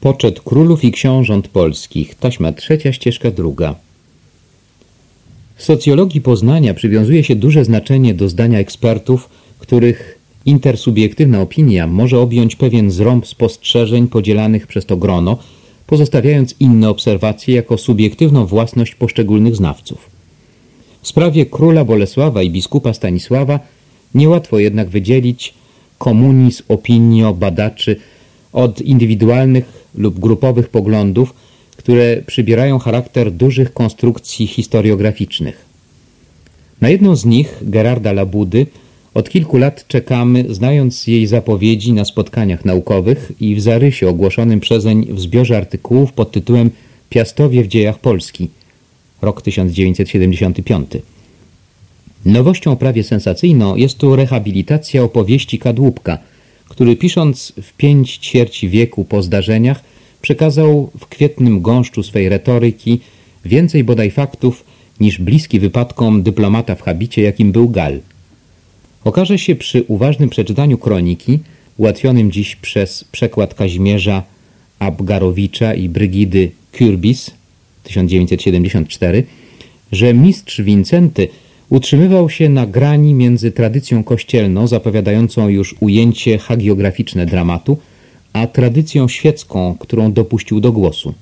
Poczet królów i książąt polskich, taśma trzecia, ścieżka druga. W socjologii Poznania przywiązuje się duże znaczenie do zdania ekspertów, których intersubiektywna opinia może objąć pewien zrąb spostrzeżeń podzielanych przez to grono, pozostawiając inne obserwacje jako subiektywną własność poszczególnych znawców. W sprawie króla Bolesława i biskupa Stanisława niełatwo jednak wydzielić komunizm opinio badaczy od indywidualnych lub grupowych poglądów, które przybierają charakter dużych konstrukcji historiograficznych. Na jedną z nich, Gerarda Labudy, od kilku lat czekamy, znając jej zapowiedzi na spotkaniach naukowych i w zarysie ogłoszonym przezeń w zbiorze artykułów pod tytułem Piastowie w dziejach Polski, rok 1975. Nowością prawie sensacyjną jest tu rehabilitacja opowieści Kadłubka, który pisząc w pięć ćwierci wieku po zdarzeniach przekazał w kwietnym gąszczu swej retoryki więcej bodaj faktów niż bliski wypadkom dyplomata w habicie, jakim był Gal. Okaże się przy uważnym przeczytaniu kroniki, ułatwionym dziś przez przekład Kazimierza Abgarowicza i Brygidy Kurbis 1974, że mistrz Wincenty utrzymywał się na grani między tradycją kościelną zapowiadającą już ujęcie hagiograficzne dramatu, a tradycją świecką, którą dopuścił do głosu.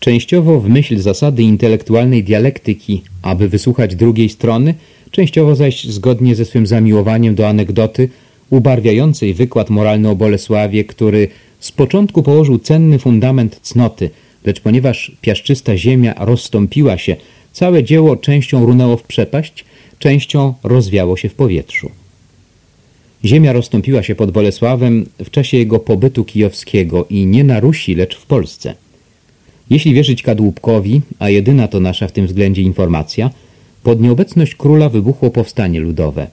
Częściowo w myśl zasady intelektualnej dialektyki, aby wysłuchać drugiej strony, częściowo zaś zgodnie ze swym zamiłowaniem do anegdoty ubarwiającej wykład moralny o Bolesławie, który z początku położył cenny fundament cnoty, lecz ponieważ piaszczysta ziemia rozstąpiła się, całe dzieło częścią runęło w przepaść, częścią rozwiało się w powietrzu. Ziemia rozstąpiła się pod Bolesławem w czasie jego pobytu kijowskiego i nie na Rusi, lecz w Polsce. Jeśli wierzyć Kadłubkowi, a jedyna to nasza w tym względzie informacja, pod nieobecność króla wybuchło powstanie ludowe.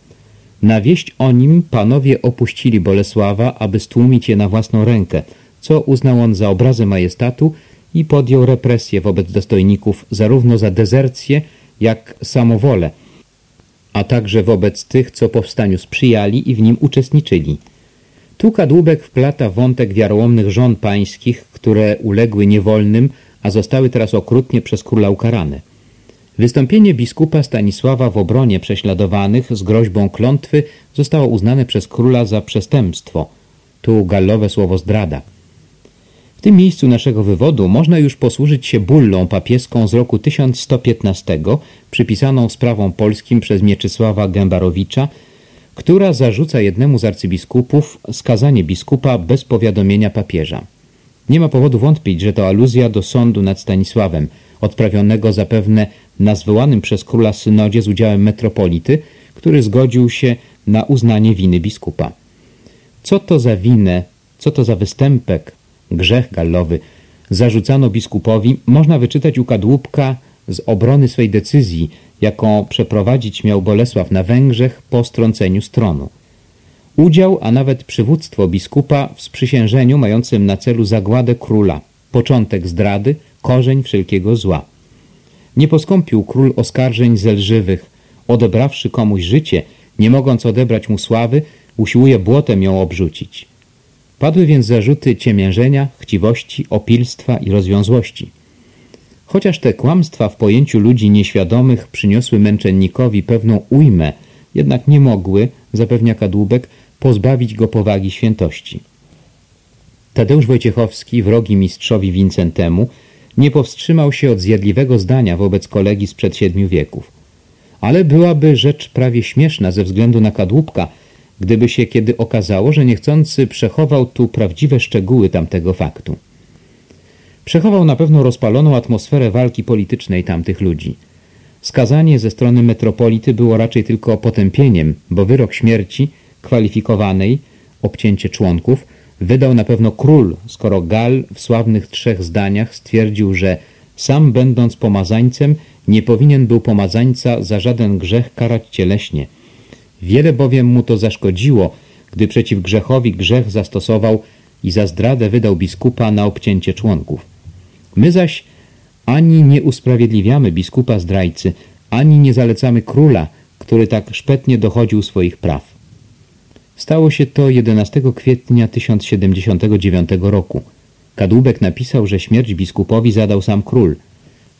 Na wieść o nim panowie opuścili Bolesława, aby stłumić je na własną rękę, co uznał on za obrazę majestatu i podjął represję wobec dostojników zarówno za dezercję, jak samowolę, a także wobec tych, co powstaniu sprzyjali i w nim uczestniczyli. Tu kadłubek wplata wątek wiarołomnych żon pańskich, które uległy niewolnym, a zostały teraz okrutnie przez króla ukarane. Wystąpienie biskupa Stanisława w obronie prześladowanych z groźbą klątwy zostało uznane przez króla za przestępstwo. Tu gallowe słowo zdrada. W tym miejscu naszego wywodu można już posłużyć się bullą papieską z roku 1115, przypisaną sprawom polskim przez Mieczysława Gębarowicza, która zarzuca jednemu z arcybiskupów skazanie biskupa bez powiadomienia papieża. Nie ma powodu wątpić, że to aluzja do sądu nad Stanisławem, odprawionego zapewne na zwołanym przez króla synodzie z udziałem metropolity, który zgodził się na uznanie winy biskupa. Co to za winę, co to za występek, grzech gallowy, zarzucano biskupowi, można wyczytać u kadłubka z obrony swej decyzji, jaką przeprowadzić miał Bolesław na Węgrzech po strąceniu stronu. Udział, a nawet przywództwo biskupa w sprzysiężeniu mającym na celu zagładę króla, początek zdrady, korzeń wszelkiego zła. Nie poskąpił król oskarżeń zelżywych, odebrawszy komuś życie, nie mogąc odebrać mu sławy, usiłuje błotem ją obrzucić. Padły więc zarzuty ciemiężenia, chciwości, opilstwa i rozwiązłości. Chociaż te kłamstwa w pojęciu ludzi nieświadomych przyniosły męczennikowi pewną ujmę, jednak nie mogły, zapewnia Kadłubek, pozbawić go powagi świętości. Tadeusz Wojciechowski, wrogi mistrzowi Wincentemu, nie powstrzymał się od zjadliwego zdania wobec kolegi sprzed siedmiu wieków. Ale byłaby rzecz prawie śmieszna ze względu na Kadłubka, gdyby się kiedy okazało, że niechcący przechował tu prawdziwe szczegóły tamtego faktu. Przechował na pewno rozpaloną atmosferę walki politycznej tamtych ludzi. Skazanie ze strony metropolity było raczej tylko potępieniem, bo wyrok śmierci, kwalifikowanej, obcięcie członków, wydał na pewno król, skoro Gal w sławnych trzech zdaniach stwierdził, że sam będąc pomazańcem nie powinien był pomazańca za żaden grzech karać cieleśnie. Wiele bowiem mu to zaszkodziło, gdy przeciw grzechowi grzech zastosował i za zdradę wydał biskupa na obcięcie członków. My zaś ani nie usprawiedliwiamy biskupa zdrajcy, ani nie zalecamy króla, który tak szpetnie dochodził swoich praw. Stało się to 11 kwietnia 1079 roku. Kadłubek napisał, że śmierć biskupowi zadał sam król.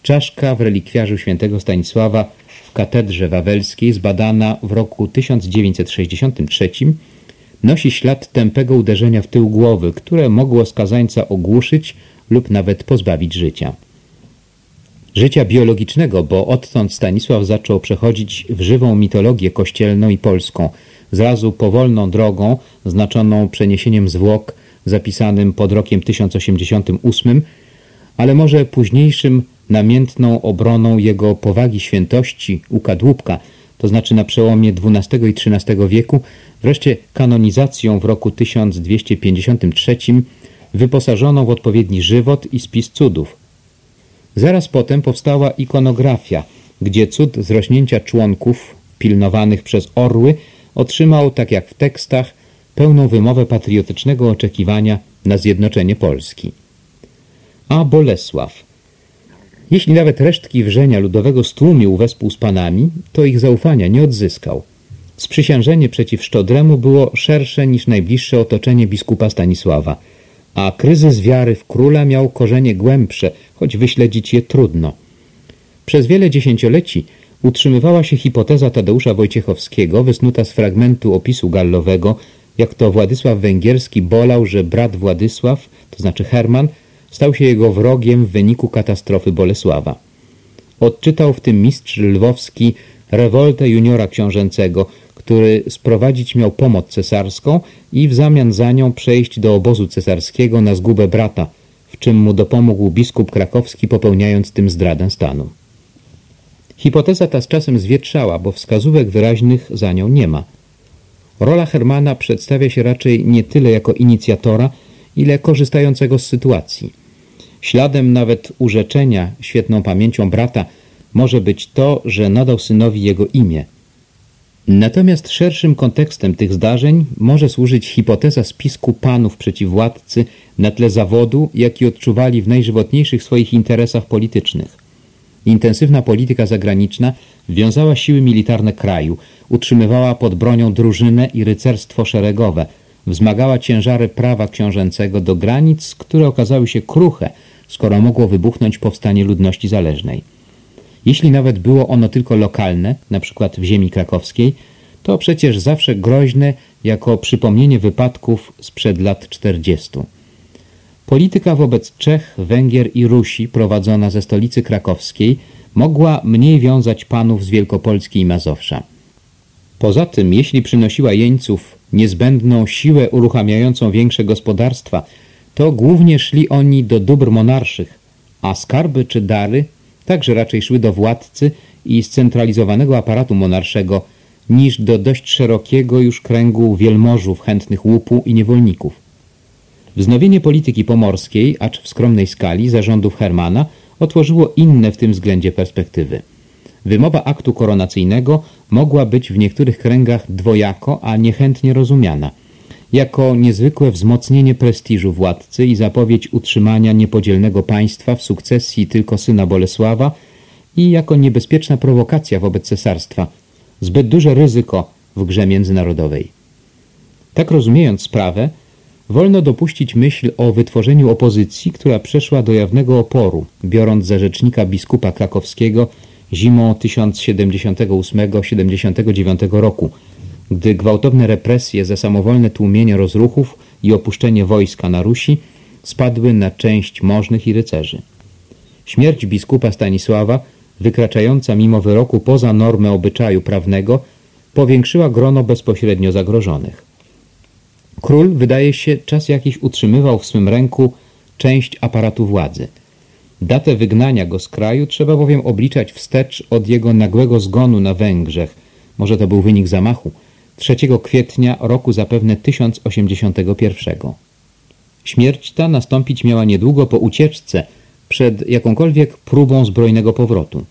Czaszka w relikwiarzu świętego Stanisława w katedrze wawelskiej zbadana w roku 1963 nosi ślad tępego uderzenia w tył głowy, które mogło skazańca ogłuszyć lub nawet pozbawić życia. Życia biologicznego, bo odtąd Stanisław zaczął przechodzić w żywą mitologię kościelną i polską, zrazu powolną drogą, znaczoną przeniesieniem zwłok zapisanym pod rokiem 1088, ale może późniejszym namiętną obroną jego powagi świętości u kadłubka, to znaczy na przełomie XII i XIII wieku, wreszcie kanonizacją w roku 1253 wyposażoną w odpowiedni żywot i spis cudów. Zaraz potem powstała ikonografia, gdzie cud zrośnięcia członków pilnowanych przez orły otrzymał, tak jak w tekstach, pełną wymowę patriotycznego oczekiwania na zjednoczenie Polski. A Bolesław. Jeśli nawet resztki wrzenia ludowego stłumił wespół z panami, to ich zaufania nie odzyskał. Sprzysiężenie przeciw Szczodremu było szersze niż najbliższe otoczenie biskupa Stanisława, a kryzys wiary w króla miał korzenie głębsze, choć wyśledzić je trudno. Przez wiele dziesięcioleci utrzymywała się hipoteza Tadeusza Wojciechowskiego, wysnuta z fragmentu opisu gallowego, jak to Władysław Węgierski bolał, że brat Władysław, to znaczy Herman, stał się jego wrogiem w wyniku katastrofy Bolesława. Odczytał w tym mistrz lwowski rewoltę juniora książęcego, który sprowadzić miał pomoc cesarską i w zamian za nią przejść do obozu cesarskiego na zgubę brata, w czym mu dopomógł biskup krakowski popełniając tym zdradę stanu. Hipoteza ta z czasem zwietrzała, bo wskazówek wyraźnych za nią nie ma – Rola Hermana przedstawia się raczej nie tyle jako inicjatora, ile korzystającego z sytuacji. Śladem nawet urzeczenia świetną pamięcią brata może być to, że nadał synowi jego imię. Natomiast szerszym kontekstem tych zdarzeń może służyć hipoteza spisku panów przeciw władcy na tle zawodu, jaki odczuwali w najżywotniejszych swoich interesach politycznych. Intensywna polityka zagraniczna wiązała siły militarne kraju, utrzymywała pod bronią drużynę i rycerstwo szeregowe, wzmagała ciężary prawa książęcego do granic, które okazały się kruche, skoro mogło wybuchnąć powstanie ludności zależnej. Jeśli nawet było ono tylko lokalne, przykład w ziemi krakowskiej, to przecież zawsze groźne jako przypomnienie wypadków sprzed lat czterdziestu. Polityka wobec Czech, Węgier i Rusi prowadzona ze stolicy krakowskiej mogła mniej wiązać panów z Wielkopolski i Mazowsza. Poza tym, jeśli przynosiła jeńców niezbędną siłę uruchamiającą większe gospodarstwa, to głównie szli oni do dóbr monarszych, a skarby czy dary także raczej szły do władcy i scentralizowanego aparatu monarszego niż do dość szerokiego już kręgu wielmożów chętnych łupu i niewolników. Wznowienie polityki pomorskiej, acz w skromnej skali, zarządów Hermana otworzyło inne w tym względzie perspektywy. Wymowa aktu koronacyjnego mogła być w niektórych kręgach dwojako, a niechętnie rozumiana. Jako niezwykłe wzmocnienie prestiżu władcy i zapowiedź utrzymania niepodzielnego państwa w sukcesji tylko syna Bolesława i jako niebezpieczna prowokacja wobec cesarstwa, zbyt duże ryzyko w grze międzynarodowej. Tak rozumiejąc sprawę, wolno dopuścić myśl o wytworzeniu opozycji, która przeszła do jawnego oporu, biorąc za rzecznika biskupa krakowskiego zimą 1078-79 roku, gdy gwałtowne represje za samowolne tłumienie rozruchów i opuszczenie wojska na Rusi spadły na część możnych i rycerzy. Śmierć biskupa Stanisława, wykraczająca mimo wyroku poza normę obyczaju prawnego, powiększyła grono bezpośrednio zagrożonych. Król, wydaje się, czas jakiś utrzymywał w swym ręku część aparatu władzy. Datę wygnania go z kraju trzeba bowiem obliczać wstecz od jego nagłego zgonu na Węgrzech, może to był wynik zamachu, 3 kwietnia roku zapewne 1081. Śmierć ta nastąpić miała niedługo po ucieczce przed jakąkolwiek próbą zbrojnego powrotu.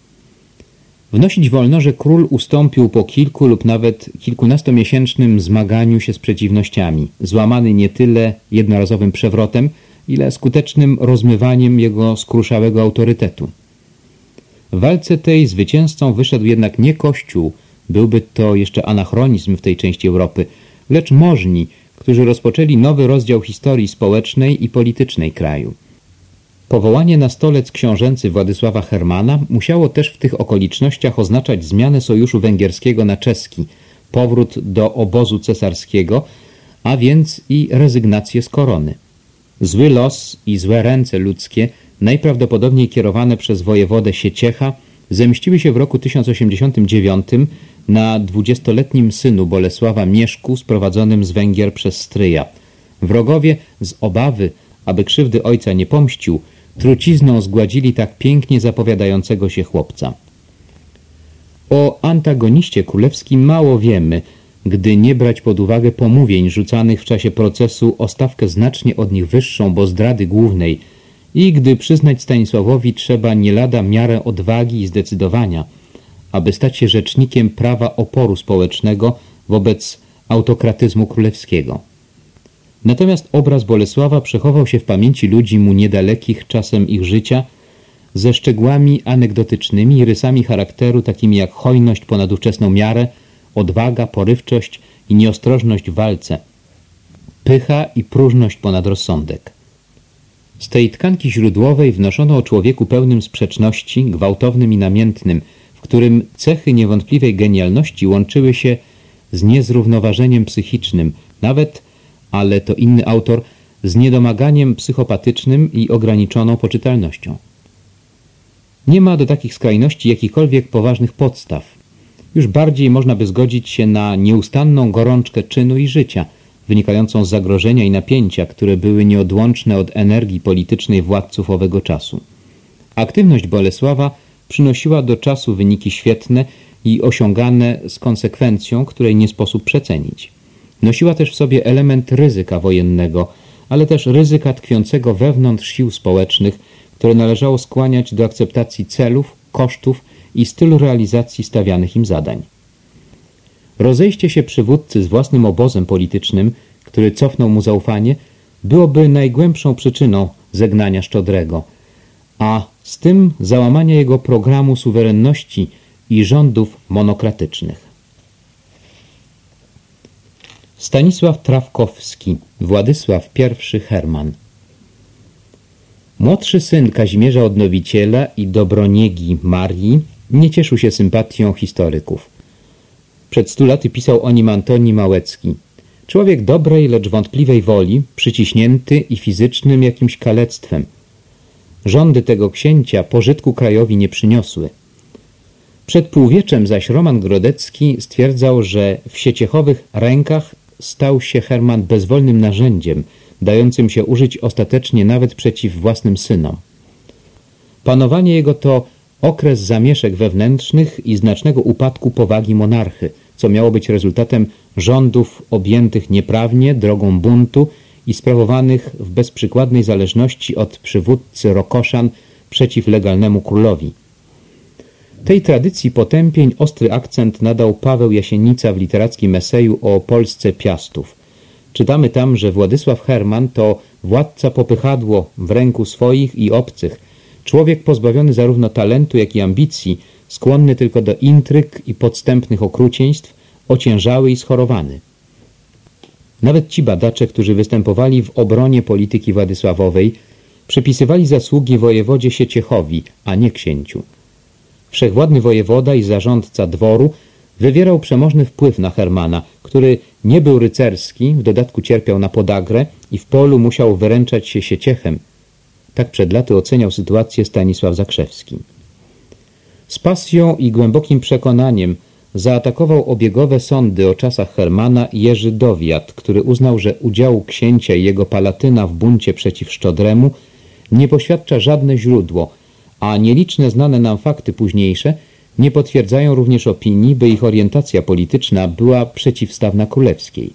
Wnosić wolno, że król ustąpił po kilku lub nawet kilkunastomiesięcznym zmaganiu się z przeciwnościami, złamany nie tyle jednorazowym przewrotem, ile skutecznym rozmywaniem jego skruszałego autorytetu. W walce tej zwycięzcą wyszedł jednak nie Kościół, byłby to jeszcze anachronizm w tej części Europy, lecz możni, którzy rozpoczęli nowy rozdział historii społecznej i politycznej kraju. Powołanie na stolec książęcy Władysława Hermana musiało też w tych okolicznościach oznaczać zmianę sojuszu węgierskiego na czeski, powrót do obozu cesarskiego, a więc i rezygnację z korony. Zły los i złe ręce ludzkie, najprawdopodobniej kierowane przez wojewodę Sieciecha, zemściły się w roku 1089 na dwudziestoletnim synu Bolesława Mieszku sprowadzonym z Węgier przez stryja. Wrogowie z obawy, aby krzywdy ojca nie pomścił, trucizną zgładzili tak pięknie zapowiadającego się chłopca. O antagoniście królewskim mało wiemy, gdy nie brać pod uwagę pomówień rzucanych w czasie procesu o stawkę znacznie od nich wyższą, bo zdrady głównej i gdy przyznać Stanisławowi trzeba nie lada miarę odwagi i zdecydowania, aby stać się rzecznikiem prawa oporu społecznego wobec autokratyzmu królewskiego. Natomiast obraz Bolesława przechował się w pamięci ludzi mu niedalekich czasem ich życia ze szczegółami anegdotycznymi i rysami charakteru takimi jak hojność ponad ówczesną miarę, odwaga, porywczość i nieostrożność w walce, pycha i próżność ponad rozsądek. Z tej tkanki źródłowej wnoszono o człowieku pełnym sprzeczności, gwałtownym i namiętnym, w którym cechy niewątpliwej genialności łączyły się z niezrównoważeniem psychicznym, nawet ale to inny autor, z niedomaganiem psychopatycznym i ograniczoną poczytalnością. Nie ma do takich skrajności jakichkolwiek poważnych podstaw. Już bardziej można by zgodzić się na nieustanną gorączkę czynu i życia, wynikającą z zagrożenia i napięcia, które były nieodłączne od energii politycznej władców owego czasu. Aktywność Bolesława przynosiła do czasu wyniki świetne i osiągane z konsekwencją, której nie sposób przecenić. Nosiła też w sobie element ryzyka wojennego, ale też ryzyka tkwiącego wewnątrz sił społecznych, które należało skłaniać do akceptacji celów, kosztów i stylu realizacji stawianych im zadań. Rozejście się przywódcy z własnym obozem politycznym, który cofnął mu zaufanie, byłoby najgłębszą przyczyną zegnania Szczodrego, a z tym załamania jego programu suwerenności i rządów monokratycznych. Stanisław Trawkowski, Władysław I Herman Młodszy syn Kazimierza Odnowiciela i Dobroniegi Marii nie cieszył się sympatią historyków. Przed stu laty pisał o nim Antoni Małecki. Człowiek dobrej, lecz wątpliwej woli, przyciśnięty i fizycznym jakimś kalectwem. Rządy tego księcia pożytku krajowi nie przyniosły. Przed półwieczem zaś Roman Grodecki stwierdzał, że w sieciechowych rękach stał się Herman bezwolnym narzędziem, dającym się użyć ostatecznie nawet przeciw własnym synom. Panowanie jego to okres zamieszek wewnętrznych i znacznego upadku powagi monarchy, co miało być rezultatem rządów objętych nieprawnie drogą buntu i sprawowanych w bezprzykładnej zależności od przywódcy Rokoszan przeciw legalnemu królowi. Tej tradycji potępień ostry akcent nadał Paweł Jasienica w literackim eseju o Polsce Piastów. Czytamy tam, że Władysław Herman to władca popychadło w ręku swoich i obcych, człowiek pozbawiony zarówno talentu, jak i ambicji, skłonny tylko do intryg i podstępnych okrucieństw, ociężały i schorowany. Nawet ci badacze, którzy występowali w obronie polityki Władysławowej, przypisywali zasługi wojewodzie Sieciechowi, a nie księciu. Wszechwładny wojewoda i zarządca dworu wywierał przemożny wpływ na Hermana, który nie był rycerski, w dodatku cierpiał na podagrę i w polu musiał wyręczać się sieciechem. Tak przed laty oceniał sytuację Stanisław Zakrzewski. Z pasją i głębokim przekonaniem zaatakował obiegowe sądy o czasach Hermana Jerzy Dowiat, który uznał, że udziału księcia i jego palatyna w buncie przeciw Szczodremu nie poświadcza żadne źródło, a nieliczne znane nam fakty późniejsze nie potwierdzają również opinii, by ich orientacja polityczna była przeciwstawna królewskiej.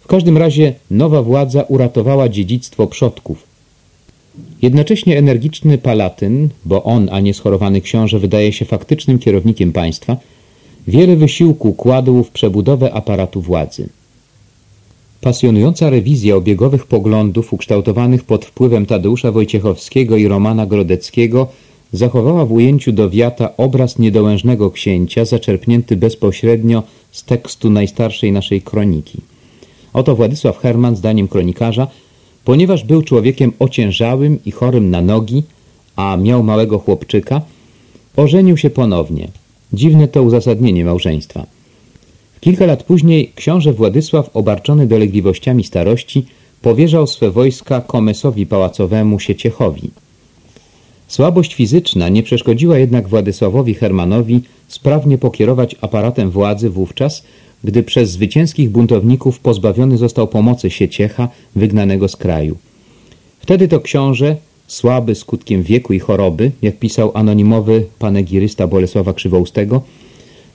W każdym razie nowa władza uratowała dziedzictwo przodków. Jednocześnie energiczny Palatyn, bo on, a nie schorowany książę, wydaje się faktycznym kierownikiem państwa, wiele wysiłku kładł w przebudowę aparatu władzy. Pasjonująca rewizja obiegowych poglądów ukształtowanych pod wpływem Tadeusza Wojciechowskiego i Romana Grodeckiego zachowała w ujęciu Dowiata obraz niedołężnego księcia zaczerpnięty bezpośrednio z tekstu najstarszej naszej kroniki. Oto Władysław Herman, zdaniem kronikarza, ponieważ był człowiekiem ociężałym i chorym na nogi, a miał małego chłopczyka, ożenił się ponownie. Dziwne to uzasadnienie małżeństwa. Kilka lat później książę Władysław, obarczony dolegliwościami starości, powierzał swe wojska komesowi pałacowemu Sieciechowi. Słabość fizyczna nie przeszkodziła jednak Władysławowi Hermanowi sprawnie pokierować aparatem władzy wówczas, gdy przez zwycięskich buntowników pozbawiony został pomocy Sieciecha, wygnanego z kraju. Wtedy to książę, słaby skutkiem wieku i choroby, jak pisał anonimowy panegirysta Bolesława Krzywoustego,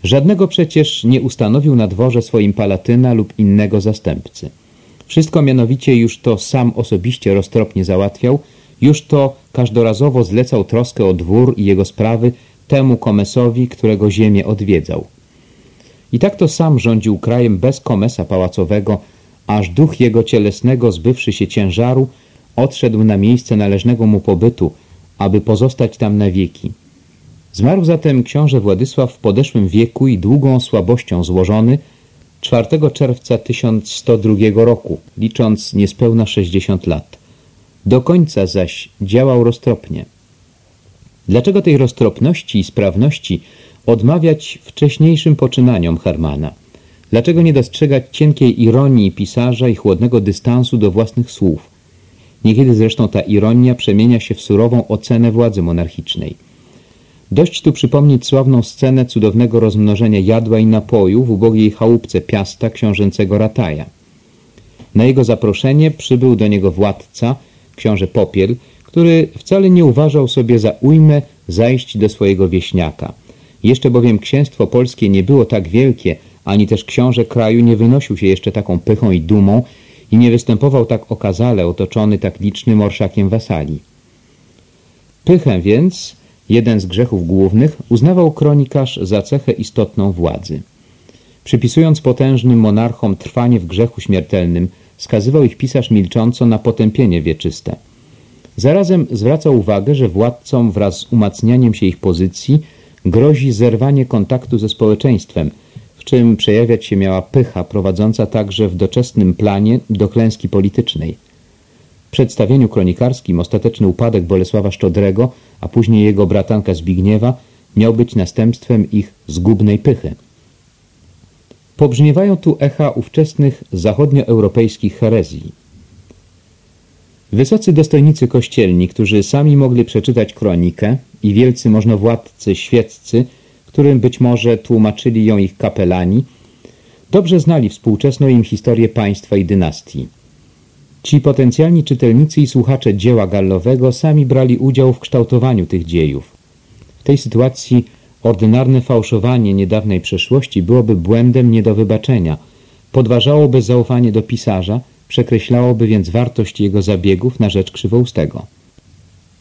żadnego przecież nie ustanowił na dworze swoim palatyna lub innego zastępcy. Wszystko mianowicie już to sam osobiście roztropnie załatwiał, już to każdorazowo zlecał troskę o dwór i jego sprawy temu komesowi, którego ziemię odwiedzał. I tak to sam rządził krajem bez komesa pałacowego, aż duch jego cielesnego, zbywszy się ciężaru, odszedł na miejsce należnego mu pobytu, aby pozostać tam na wieki. Zmarł zatem książę Władysław w podeszłym wieku i długą słabością złożony 4 czerwca 1102 roku, licząc niespełna 60 lat. Do końca zaś działał roztropnie. Dlaczego tej roztropności i sprawności odmawiać wcześniejszym poczynaniom Hermana? Dlaczego nie dostrzegać cienkiej ironii pisarza i chłodnego dystansu do własnych słów? Niekiedy zresztą ta ironia przemienia się w surową ocenę władzy monarchicznej. Dość tu przypomnieć sławną scenę cudownego rozmnożenia jadła i napoju w ubogiej chałupce Piasta książęcego Rataja. Na jego zaproszenie przybył do niego władca, książę Popiel, który wcale nie uważał sobie za ujmę zajść do swojego wieśniaka. Jeszcze bowiem księstwo polskie nie było tak wielkie, ani też książę kraju nie wynosił się jeszcze taką pychą i dumą i nie występował tak okazale otoczony tak licznym orszakiem wasali. Pychę więc, jeden z grzechów głównych, uznawał kronikarz za cechę istotną władzy. Przypisując potężnym monarchom trwanie w grzechu śmiertelnym, skazywał ich pisarz milcząco na potępienie wieczyste. Zarazem zwracał uwagę, że władcom wraz z umacnianiem się ich pozycji grozi zerwanie kontaktu ze społeczeństwem, w czym przejawiać się miała pycha prowadząca także w doczesnym planie do klęski politycznej. W przedstawieniu kronikarskim ostateczny upadek Bolesława Szczodrego, a później jego bratanka Zbigniewa miał być następstwem ich zgubnej pychy. Pobrzmiewają tu echa ówczesnych zachodnioeuropejskich herezji. Wysocy dostojnicy kościelni, którzy sami mogli przeczytać kronikę i wielcy możnowładcy świeccy, którym być może tłumaczyli ją ich kapelani, dobrze znali współczesną im historię państwa i dynastii. Ci potencjalni czytelnicy i słuchacze dzieła gallowego sami brali udział w kształtowaniu tych dziejów. W tej sytuacji ordynarne fałszowanie niedawnej przeszłości byłoby błędem nie do wybaczenia, podważałoby zaufanie do pisarza, przekreślałoby więc wartość jego zabiegów na rzecz krzywoustego.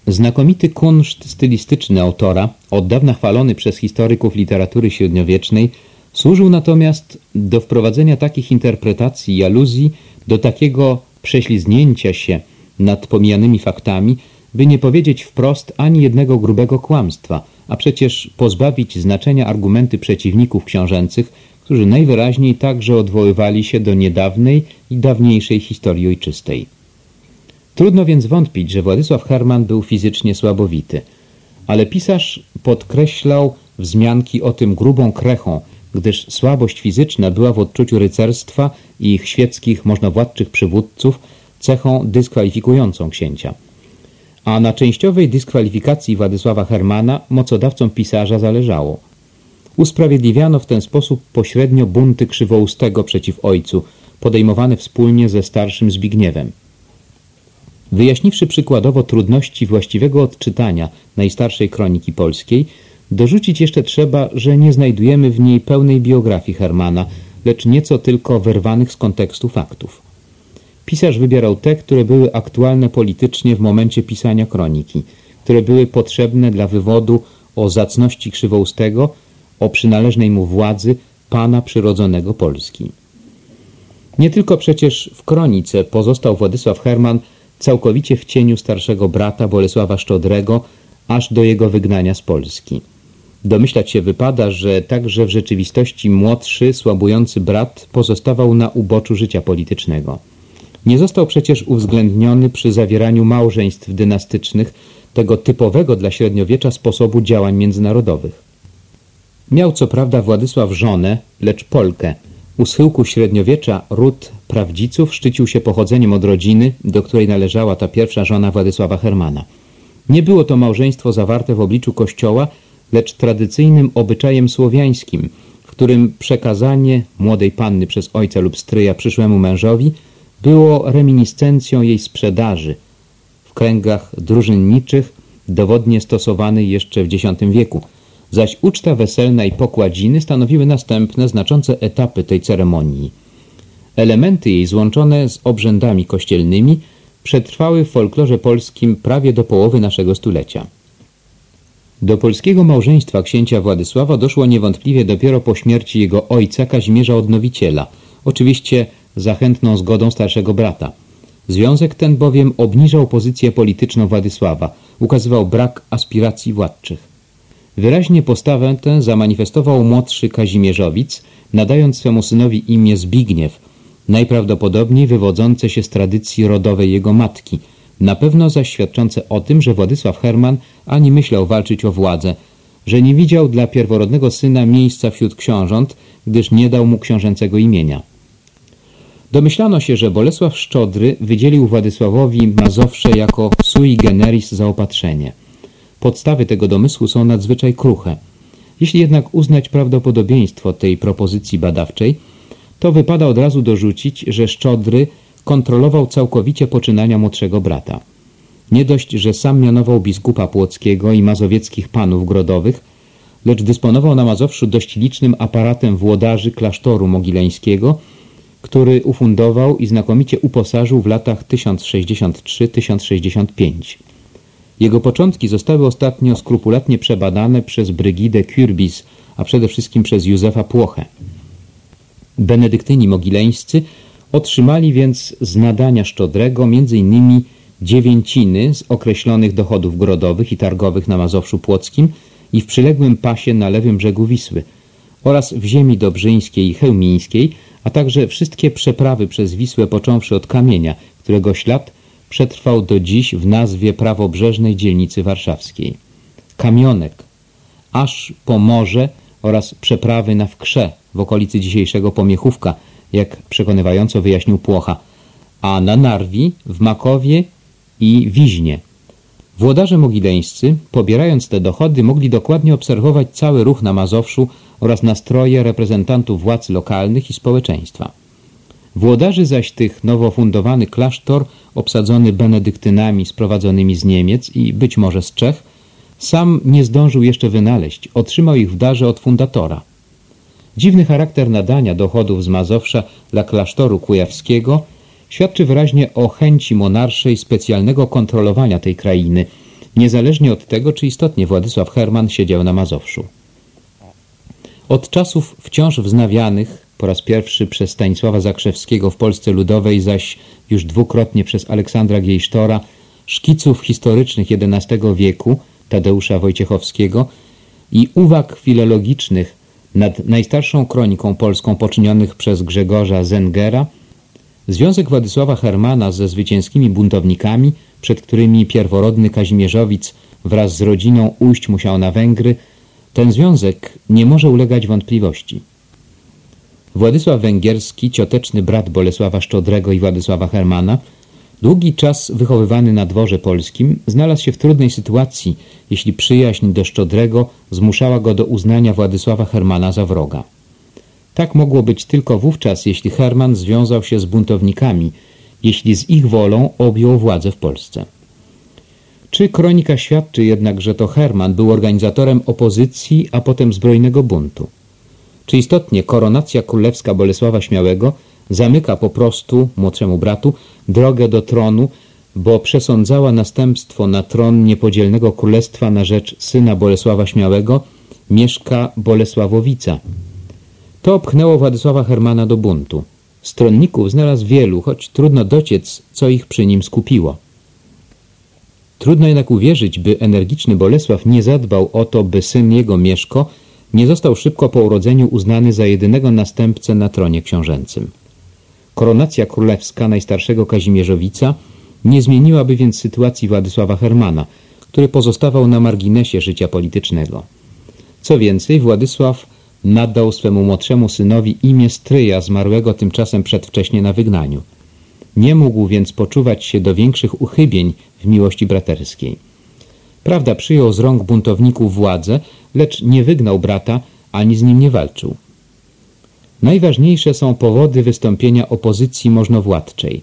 Znakomity kunszt stylistyczny autora, od dawna chwalony przez historyków literatury średniowiecznej, służył natomiast do wprowadzenia takich interpretacji i aluzji, do takiego prześliznięcia się nad pomijanymi faktami, by nie powiedzieć wprost ani jednego grubego kłamstwa, a przecież pozbawić znaczenia argumenty przeciwników książęcych, którzy najwyraźniej także odwoływali się do niedawnej i dawniejszej historii ojczystej. Trudno więc wątpić, że Władysław Herman był fizycznie słabowity, ale pisarz podkreślał wzmianki o tym grubą krechą, gdyż słabość fizyczna była w odczuciu rycerstwa i ich świeckich możnowładczych przywódców cechą dyskwalifikującą księcia. A na częściowej dyskwalifikacji Władysława Hermana mocodawcom pisarza zależało. Usprawiedliwiano w ten sposób pośrednio bunty Krzywoustego przeciw ojcu, podejmowane wspólnie ze starszym Zbigniewem. Wyjaśniwszy przykładowo trudności właściwego odczytania najstarszej kroniki polskiej, dorzucić jeszcze trzeba, że nie znajdujemy w niej pełnej biografii Hermana, lecz nieco tylko wyrwanych z kontekstu faktów. Pisarz wybierał te, które były aktualne politycznie w momencie pisania kroniki, które były potrzebne dla wywodu o zacności Krzywoustego, o przynależnej mu władzy pana przyrodzonego Polski. Nie tylko przecież w kronice pozostał Władysław Herman całkowicie w cieniu starszego brata Bolesława Szczodrego, aż do jego wygnania z Polski. Domyślać się wypada, że także w rzeczywistości młodszy, słabujący brat pozostawał na uboczu życia politycznego. Nie został przecież uwzględniony przy zawieraniu małżeństw dynastycznych tego typowego dla średniowiecza sposobu działań międzynarodowych. Miał co prawda Władysław żonę, lecz Polkę. U schyłku średniowiecza ród prawdziców szczycił się pochodzeniem od rodziny, do której należała ta pierwsza żona Władysława Hermana. Nie było to małżeństwo zawarte w obliczu kościoła, lecz tradycyjnym obyczajem słowiańskim, w którym przekazanie młodej panny przez ojca lub stryja przyszłemu mężowi było reminiscencją jej sprzedaży w kręgach drużynniczych dowodnie stosowany jeszcze w X wieku, zaś uczta weselna i pokładziny stanowiły następne znaczące etapy tej ceremonii. Elementy jej złączone z obrzędami kościelnymi przetrwały w folklorze polskim prawie do połowy naszego stulecia. Do polskiego małżeństwa księcia Władysława doszło niewątpliwie dopiero po śmierci jego ojca Kazimierza Odnowiciela, oczywiście za chętną zgodą starszego brata. Związek ten bowiem obniżał pozycję polityczną Władysława, ukazywał brak aspiracji władczych. Wyraźnie postawę tę zamanifestował młodszy Kazimierzowic, nadając swemu synowi imię Zbigniew, najprawdopodobniej wywodzące się z tradycji rodowej jego matki, na pewno zaś świadczące o tym, że Władysław Herman ani myślał walczyć o władzę, że nie widział dla pierworodnego syna miejsca wśród książąt, gdyż nie dał mu książęcego imienia. Domyślano się, że Bolesław Szczodry wydzielił Władysławowi Mazowsze jako sui generis zaopatrzenie. Podstawy tego domysłu są nadzwyczaj kruche. Jeśli jednak uznać prawdopodobieństwo tej propozycji badawczej, to wypada od razu dorzucić, że Szczodry kontrolował całkowicie poczynania młodszego brata. Nie dość, że sam mianował biskupa płockiego i mazowieckich panów grodowych, lecz dysponował na Mazowszu dość licznym aparatem włodarzy klasztoru mogileńskiego, który ufundował i znakomicie uposażył w latach 1063-1065. Jego początki zostały ostatnio skrupulatnie przebadane przez Brygidę Kürbis, a przede wszystkim przez Józefa Płochę. Benedyktyni mogileńscy otrzymali więc z nadania Szczodrego m.in. dziewięciny z określonych dochodów grodowych i targowych na Mazowszu Płockim i w przyległym pasie na lewym brzegu Wisły oraz w ziemi dobrzyńskiej i chełmińskiej, a także wszystkie przeprawy przez Wisłę począwszy od Kamienia, którego ślad przetrwał do dziś w nazwie prawobrzeżnej dzielnicy warszawskiej. Kamionek, aż po morze oraz przeprawy na Wkrze w okolicy dzisiejszego Pomiechówka, jak przekonywająco wyjaśnił Płocha, a na Narwi, w Makowie i Wiźnie. Włodarze mogileńscy, pobierając te dochody, mogli dokładnie obserwować cały ruch na Mazowszu oraz nastroje reprezentantów władz lokalnych i społeczeństwa. Włodarzy zaś tych nowo fundowany klasztor, obsadzony benedyktynami sprowadzonymi z Niemiec i być może z Czech, sam nie zdążył jeszcze wynaleźć, otrzymał ich w darze od fundatora. Dziwny charakter nadania dochodów z Mazowsza dla klasztoru kujawskiego świadczy wyraźnie o chęci monarszej specjalnego kontrolowania tej krainy, niezależnie od tego, czy istotnie Władysław Herman siedział na Mazowszu. Od czasów wciąż wznawianych, po raz pierwszy przez Stanisława Zakrzewskiego w Polsce Ludowej, zaś już dwukrotnie przez Aleksandra Giejsztora, szkiców historycznych XI wieku Tadeusza Wojciechowskiego i uwag filologicznych nad najstarszą kroniką polską poczynionych przez Grzegorza Zengera, związek Władysława Hermana ze zwycięskimi buntownikami, przed którymi pierworodny Kazimierzowic wraz z rodziną ujść musiał na Węgry, ten związek nie może ulegać wątpliwości. Władysław Węgierski, cioteczny brat Bolesława Szczodrego i Władysława Hermana, długi czas wychowywany na dworze polskim, znalazł się w trudnej sytuacji, jeśli przyjaźń do Szczodrego zmuszała go do uznania Władysława Hermana za wroga. Tak mogło być tylko wówczas, jeśli Herman związał się z buntownikami, jeśli z ich wolą objął władzę w Polsce. Czy kronika świadczy jednak, że to Herman był organizatorem opozycji, a potem zbrojnego buntu? Czy istotnie koronacja królewska Bolesława Śmiałego zamyka po prostu młodszemu bratu drogę do tronu, bo przesądzała następstwo na tron niepodzielnego królestwa na rzecz syna Bolesława Śmiałego, Mieszka Bolesławowica. To opchnęło Władysława Hermana do buntu. Stronników znalazł wielu, choć trudno dociec, co ich przy nim skupiło. Trudno jednak uwierzyć, by energiczny Bolesław nie zadbał o to, by syn jego Mieszko nie został szybko po urodzeniu uznany za jedynego następcę na tronie książęcym. Koronacja królewska najstarszego Kazimierzowica nie zmieniłaby więc sytuacji Władysława Hermana, który pozostawał na marginesie życia politycznego. Co więcej, Władysław nadał swemu młodszemu synowi imię stryja zmarłego tymczasem przedwcześnie na wygnaniu. Nie mógł więc poczuwać się do większych uchybień w miłości braterskiej. Prawda, przyjął z rąk buntowników władzę, lecz nie wygnał brata, ani z nim nie walczył. Najważniejsze są powody wystąpienia opozycji możnowładczej.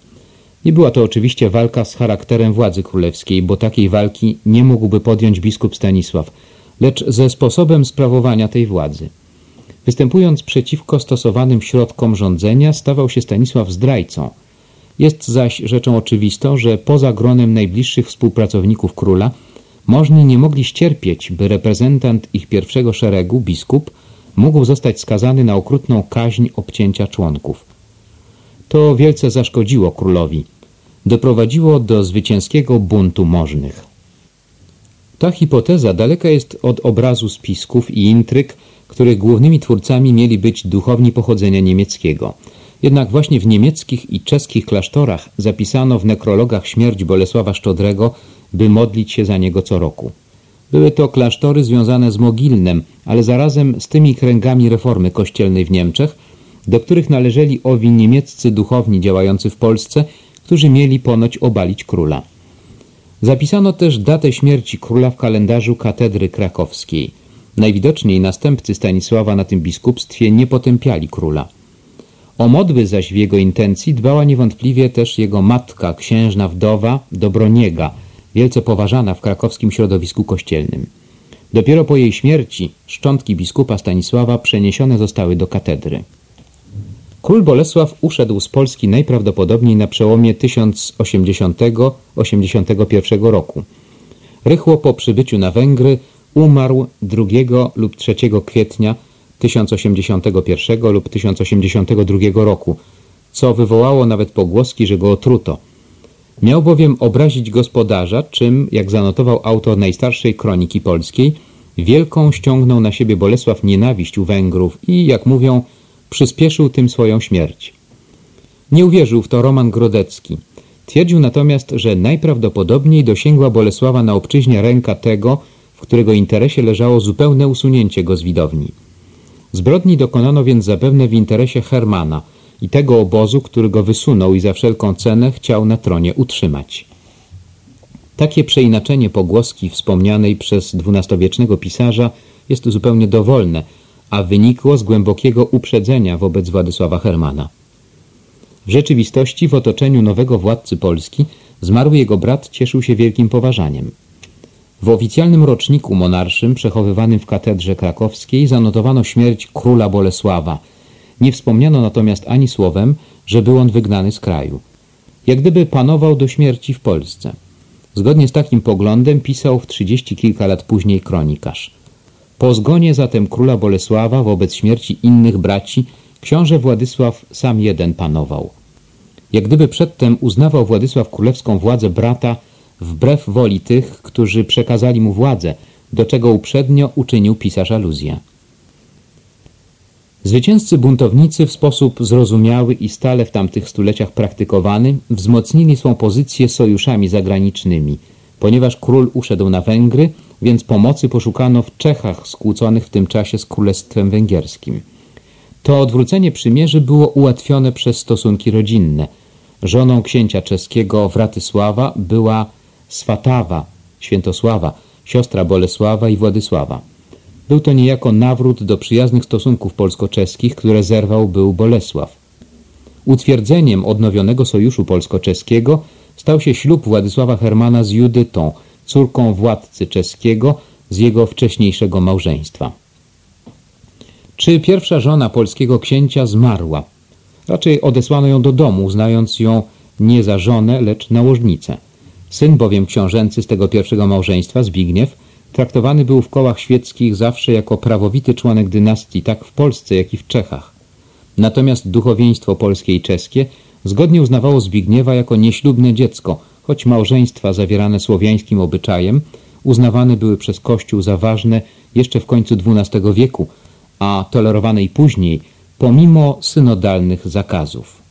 Nie była to oczywiście walka z charakterem władzy królewskiej, bo takiej walki nie mógłby podjąć biskup Stanisław, lecz ze sposobem sprawowania tej władzy. Występując przeciwko stosowanym środkom rządzenia, stawał się Stanisław zdrajcą. Jest zaś rzeczą oczywistą, że poza gronem najbliższych współpracowników króla możni nie mogli ścierpieć, by reprezentant ich pierwszego szeregu, biskup, mógł zostać skazany na okrutną kaźń obcięcia członków. To wielce zaszkodziło królowi. Doprowadziło do zwycięskiego buntu możnych. Ta hipoteza daleka jest od obrazu spisków i intryg, których głównymi twórcami mieli być duchowni pochodzenia niemieckiego. Jednak właśnie w niemieckich i czeskich klasztorach zapisano w nekrologach śmierć Bolesława Szczodrego, by modlić się za niego co roku. Były to klasztory związane z Mogilnem, ale zarazem z tymi kręgami reformy kościelnej w Niemczech, do których należeli owi niemieccy duchowni działający w Polsce, którzy mieli ponoć obalić króla. Zapisano też datę śmierci króla w kalendarzu katedry krakowskiej. Najwidoczniej następcy Stanisława na tym biskupstwie nie potępiali króla. O modły zaś w jego intencji dbała niewątpliwie też jego matka, księżna wdowa Dobroniega, wielce poważana w krakowskim środowisku kościelnym. Dopiero po jej śmierci szczątki biskupa Stanisława przeniesione zostały do katedry. Król Bolesław uszedł z Polski najprawdopodobniej na przełomie 1080-81 roku. Rychło po przybyciu na Węgry umarł 2 lub 3 kwietnia 1081 lub 1082 roku, co wywołało nawet pogłoski, że go otruto. Miał bowiem obrazić gospodarza, czym, jak zanotował autor najstarszej kroniki polskiej, wielką ściągnął na siebie Bolesław nienawiść u Węgrów i, jak mówią, przyspieszył tym swoją śmierć. Nie uwierzył w to Roman Grodecki. Twierdził natomiast, że najprawdopodobniej dosięgła Bolesława na obczyźnie ręka tego, w którego interesie leżało zupełne usunięcie go z widowni. Zbrodni dokonano więc zapewne w interesie Hermana i tego obozu, który go wysunął i za wszelką cenę chciał na tronie utrzymać. Takie przeinaczenie pogłoski wspomnianej przez dwunastowiecznego pisarza jest zupełnie dowolne, a wynikło z głębokiego uprzedzenia wobec Władysława Hermana. W rzeczywistości w otoczeniu nowego władcy Polski zmarły jego brat cieszył się wielkim poważaniem. W oficjalnym roczniku monarszym przechowywanym w katedrze krakowskiej zanotowano śmierć króla Bolesława. Nie wspomniano natomiast ani słowem, że był on wygnany z kraju. Jak gdyby panował do śmierci w Polsce. Zgodnie z takim poglądem pisał w trzydzieści kilka lat później kronikarz. Po zgonie zatem króla Bolesława wobec śmierci innych braci książę Władysław sam jeden panował. Jak gdyby przedtem uznawał Władysław królewską władzę brata wbrew woli tych, którzy przekazali mu władzę, do czego uprzednio uczynił pisarz aluzję. Zwycięzcy buntownicy w sposób zrozumiały i stale w tamtych stuleciach praktykowany wzmocnili swą pozycję sojuszami zagranicznymi, ponieważ król uszedł na Węgry, więc pomocy poszukano w Czechach skłóconych w tym czasie z Królestwem Węgierskim. To odwrócenie przymierzy było ułatwione przez stosunki rodzinne. Żoną księcia czeskiego Wratysława była Swatawa, Świętosława, siostra Bolesława i Władysława. Był to niejako nawrót do przyjaznych stosunków polsko-czeskich, które zerwał był Bolesław. Utwierdzeniem odnowionego sojuszu polsko-czeskiego stał się ślub Władysława Hermana z Judytą, córką władcy czeskiego z jego wcześniejszego małżeństwa. Czy pierwsza żona polskiego księcia zmarła? Raczej odesłano ją do domu, uznając ją nie za żonę, lecz nałożnicę. Syn bowiem książęcy z tego pierwszego małżeństwa, Zbigniew, traktowany był w kołach świeckich zawsze jako prawowity członek dynastii, tak w Polsce, jak i w Czechach. Natomiast duchowieństwo polskie i czeskie zgodnie uznawało Zbigniewa jako nieślubne dziecko, choć małżeństwa zawierane słowiańskim obyczajem uznawane były przez Kościół za ważne jeszcze w końcu XII wieku, a tolerowane i później, pomimo synodalnych zakazów.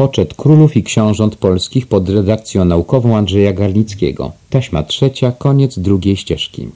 Poczet królów i książąt polskich pod redakcją naukową Andrzeja Garnickiego. Taśma trzecia, koniec drugiej ścieżki.